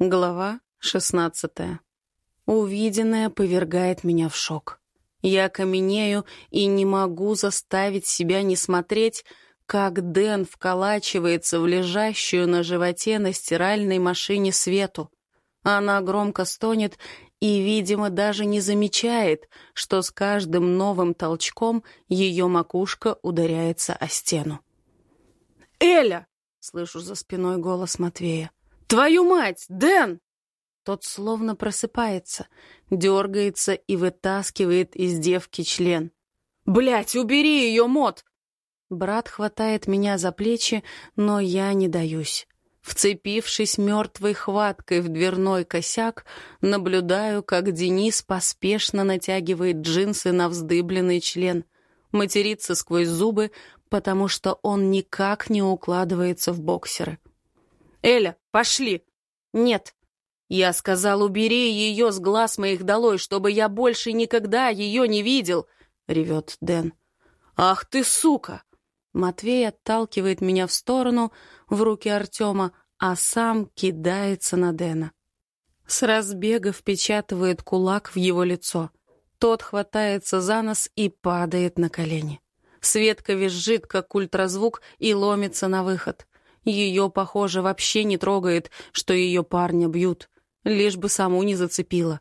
Глава шестнадцатая. Увиденное повергает меня в шок. Я каменею и не могу заставить себя не смотреть, как Дэн вколачивается в лежащую на животе на стиральной машине Свету. Она громко стонет и, видимо, даже не замечает, что с каждым новым толчком ее макушка ударяется о стену. «Эля!» — слышу за спиной голос Матвея. «Твою мать! Дэн!» Тот словно просыпается, дергается и вытаскивает из девки член. Блять, убери ее, мод! Брат хватает меня за плечи, но я не даюсь. Вцепившись мертвой хваткой в дверной косяк, наблюдаю, как Денис поспешно натягивает джинсы на вздыбленный член, матерится сквозь зубы, потому что он никак не укладывается в боксеры. «Эля, пошли!» «Нет!» Я сказал, убери ее с глаз моих долой, чтобы я больше никогда ее не видел, — ревет Дэн. «Ах ты, сука!» Матвей отталкивает меня в сторону, в руки Артема, а сам кидается на Дэна. С разбега впечатывает кулак в его лицо. Тот хватается за нос и падает на колени. Светка визжит, как ультразвук, и ломится на выход. Ее, похоже, вообще не трогает, что ее парня бьют, лишь бы саму не зацепила.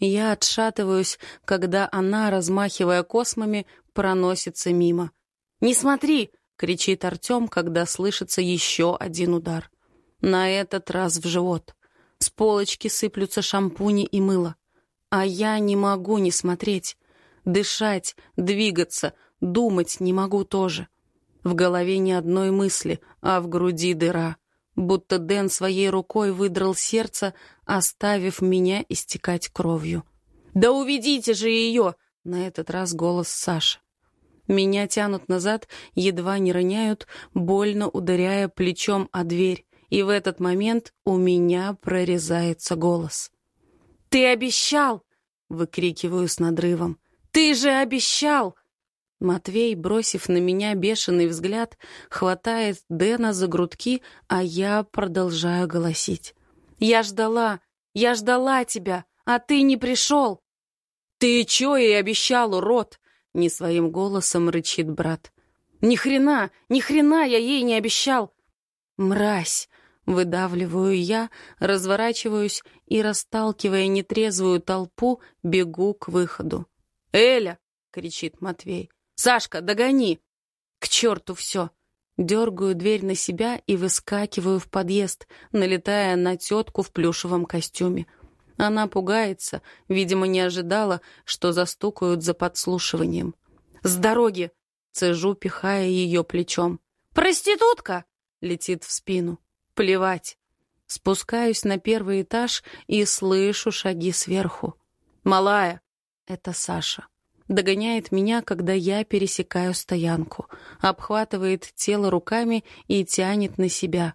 Я отшатываюсь, когда она, размахивая космами, проносится мимо. «Не смотри!» — кричит Артем, когда слышится еще один удар. На этот раз в живот. С полочки сыплются шампуни и мыло. А я не могу не смотреть. Дышать, двигаться, думать не могу тоже. В голове ни одной мысли, а в груди дыра. Будто Дэн своей рукой выдрал сердце, оставив меня истекать кровью. «Да уведите же ее!» — на этот раз голос Саши. Меня тянут назад, едва не роняют, больно ударяя плечом о дверь, и в этот момент у меня прорезается голос. «Ты обещал!» — выкрикиваю с надрывом. «Ты же обещал!» Матвей, бросив на меня бешеный взгляд, хватает Дэна за грудки, а я продолжаю голосить. «Я ждала, я ждала тебя, а ты не пришел!» «Ты чё ей обещал, урод?» — не своим голосом рычит брат. «Ни хрена, ни хрена я ей не обещал!» «Мразь!» — выдавливаю я, разворачиваюсь и, расталкивая нетрезвую толпу, бегу к выходу. «Эля!» — кричит Матвей. «Сашка, догони!» К черту все! Дергаю дверь на себя и выскакиваю в подъезд, налетая на тетку в плюшевом костюме. Она пугается, видимо, не ожидала, что застукают за подслушиванием. «С дороги!» — цежу, пихая ее плечом. «Проститутка!» — летит в спину. «Плевать!» Спускаюсь на первый этаж и слышу шаги сверху. «Малая!» — это Саша. Догоняет меня, когда я пересекаю стоянку. Обхватывает тело руками и тянет на себя.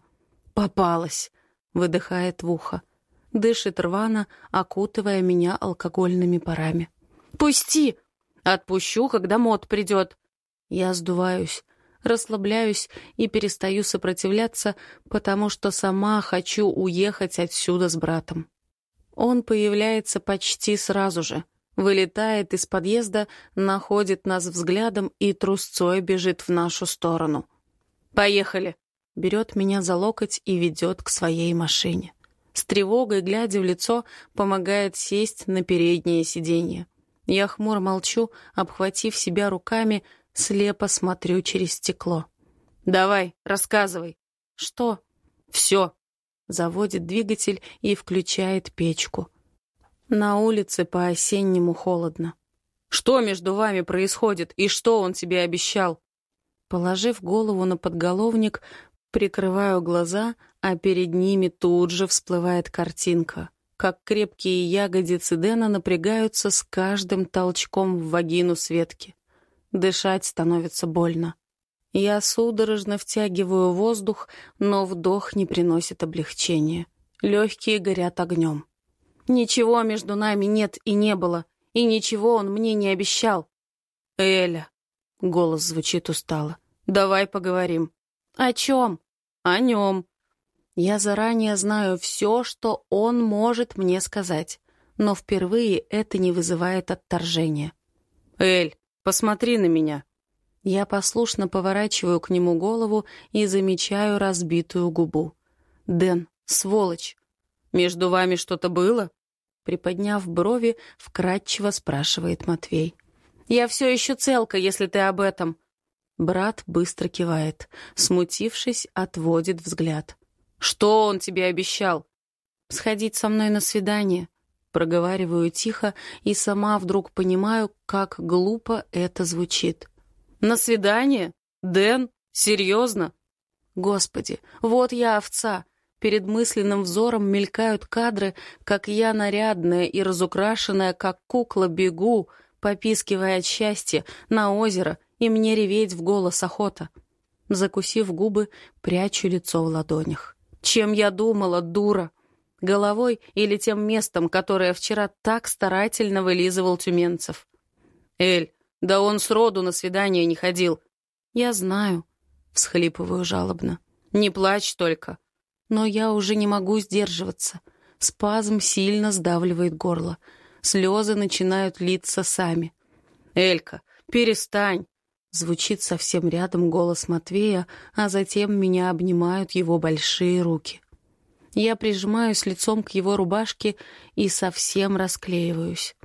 «Попалась!» — выдыхает в ухо. Дышит рвано, окутывая меня алкогольными парами. «Пусти!» «Отпущу, когда мод придет!» Я сдуваюсь, расслабляюсь и перестаю сопротивляться, потому что сама хочу уехать отсюда с братом. Он появляется почти сразу же — Вылетает из подъезда, находит нас взглядом и трусцой бежит в нашу сторону. «Поехали!» Берет меня за локоть и ведет к своей машине. С тревогой, глядя в лицо, помогает сесть на переднее сиденье. Я хмуро молчу, обхватив себя руками, слепо смотрю через стекло. «Давай, рассказывай». «Что?» «Все». Заводит двигатель и включает печку. На улице по-осеннему холодно. «Что между вами происходит, и что он тебе обещал?» Положив голову на подголовник, прикрываю глаза, а перед ними тут же всплывает картинка, как крепкие ягодицы Дэна напрягаются с каждым толчком в вагину Светки. Дышать становится больно. Я судорожно втягиваю воздух, но вдох не приносит облегчения. Легкие горят огнем. Ничего между нами нет и не было, и ничего он мне не обещал. «Эля», — голос звучит устало, — «давай поговорим». «О чем?» «О нем». Я заранее знаю все, что он может мне сказать, но впервые это не вызывает отторжения. «Эль, посмотри на меня!» Я послушно поворачиваю к нему голову и замечаю разбитую губу. «Дэн, сволочь!» «Между вами что-то было?» Приподняв брови, вкратчиво спрашивает Матвей. «Я все еще целка, если ты об этом». Брат быстро кивает. Смутившись, отводит взгляд. «Что он тебе обещал?» «Сходить со мной на свидание». Проговариваю тихо и сама вдруг понимаю, как глупо это звучит. «На свидание? Дэн? Серьезно?» «Господи, вот я овца!» Перед мысленным взором мелькают кадры, как я нарядная и разукрашенная, как кукла, бегу, попискивая от счастья, на озеро, и мне реветь в голос охота. Закусив губы, прячу лицо в ладонях. Чем я думала, дура? Головой или тем местом, которое вчера так старательно вылизывал Тюменцев? «Эль, да он сроду на свидание не ходил». «Я знаю», — всхлипываю жалобно. «Не плачь только но я уже не могу сдерживаться. Спазм сильно сдавливает горло. Слезы начинают литься сами. «Элька, перестань!» Звучит совсем рядом голос Матвея, а затем меня обнимают его большие руки. Я прижимаюсь лицом к его рубашке и совсем расклеиваюсь.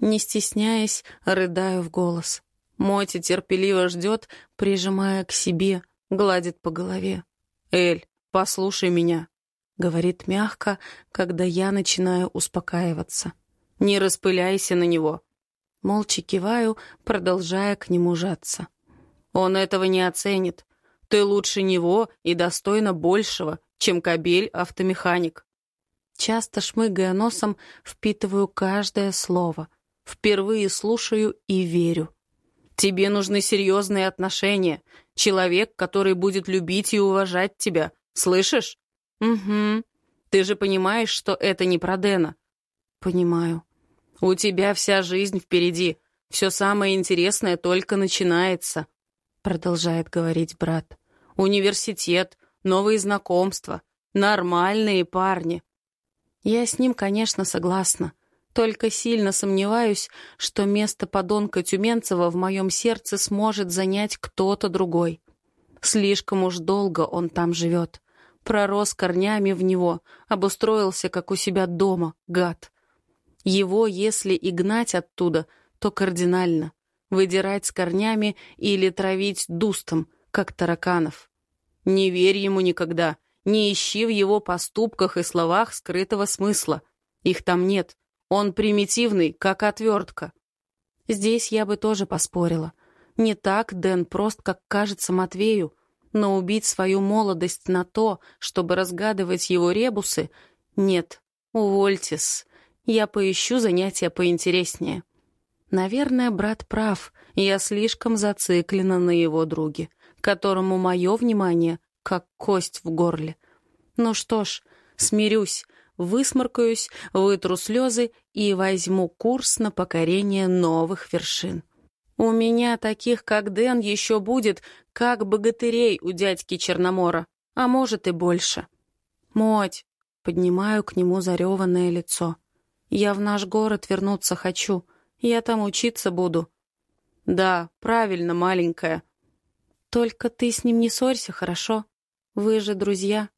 Не стесняясь, рыдаю в голос. Мотя терпеливо ждет, прижимая к себе, гладит по голове. «Эль, «Послушай меня», — говорит мягко, когда я начинаю успокаиваться. «Не распыляйся на него». Молча киваю, продолжая к нему жаться. «Он этого не оценит. Ты лучше него и достойна большего, чем кобель-автомеханик». Часто шмыгая носом, впитываю каждое слово. Впервые слушаю и верю. «Тебе нужны серьезные отношения. Человек, который будет любить и уважать тебя, Слышишь? Угу. Ты же понимаешь, что это не про Дэна? Понимаю. У тебя вся жизнь впереди. Все самое интересное только начинается, продолжает говорить брат. Университет, новые знакомства, нормальные парни. Я с ним, конечно, согласна. Только сильно сомневаюсь, что место подонка Тюменцева в моем сердце сможет занять кто-то другой. Слишком уж долго он там живет пророс корнями в него, обустроился, как у себя дома, гад. Его, если и гнать оттуда, то кардинально. Выдирать с корнями или травить дустом, как тараканов. Не верь ему никогда, не ищи в его поступках и словах скрытого смысла. Их там нет. Он примитивный, как отвертка. Здесь я бы тоже поспорила. Не так Дэн прост, как кажется Матвею но убить свою молодость на то, чтобы разгадывать его ребусы, нет, увольтесь, я поищу занятия поинтереснее. Наверное, брат прав, я слишком зациклена на его друге, которому мое внимание как кость в горле. Ну что ж, смирюсь, высморкаюсь, вытру слезы и возьму курс на покорение новых вершин. У меня таких, как Дэн, еще будет, как богатырей у дядьки Черномора, а может и больше. Моть, поднимаю к нему зареванное лицо. Я в наш город вернуться хочу, я там учиться буду. Да, правильно, маленькая. Только ты с ним не ссорься, хорошо? Вы же друзья.